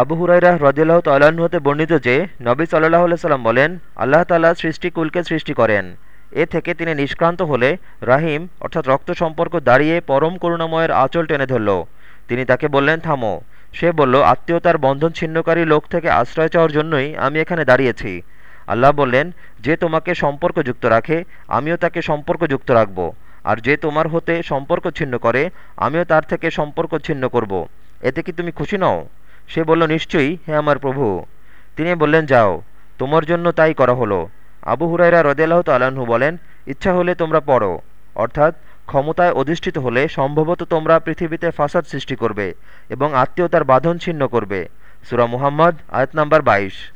আবু হুরাইরা হ্রদিল্লাহ তাল্লাহ্ন হতে বর্ণিত যে, নবী সাল্লাহ সাল্লাম বলেন, আল্লাহ তাল্লাহ সৃষ্টিকুলকে সৃষ্টি করেন। এ থেকে তিনি নিষ্ক্রান্ত হলে রাহিম, অর্থাৎ রক্ত সম্পর্ক দাঁড়িয়ে পরম করুণাময়ের আঁচল টেনে ধরল। তিনি তাকে বললেন, থামো। সে বলল আত্মীয়তার বন্ধন ছিন্নকারী লোক থেকে আশ্রয় চাওয়ার জন্যই আমি এখানে দাঁড়িয়েছি। আল্লাহ বললেন, যে তোমাকে সম্পর্কযুক্ত রাখে, আমিও তাকে সম্পর্কযুক্ত রাখব। আর যে তোমার হতে সম্পর্ক ছিন্ন করে, আমিও তার থেকে সম্পর্ক ছিন্ন করব। এতে কি তুমি খুশি নও? সে বলল, নিশ্চয়ই, হে আমার প্রভু। তিনি বললেন, যাও, তোমার জন্য তাই করা হলো। আবু হুরাইরা রদেলাহ তালাহু বলেন, ইচ্ছা হলে তোমরা পড়ো, অর্থাৎ ক্ষমতায় অধিষ্ঠিত হলে সম্ভবত তোমরা পৃথিবীতে ফাসাদ সৃষ্টি করবে এবং আত্মীয়তার বাঁধন ছিন্ন করবে। সুরা মুহাম্মদ, আয়াত নাম্বার বাইশ।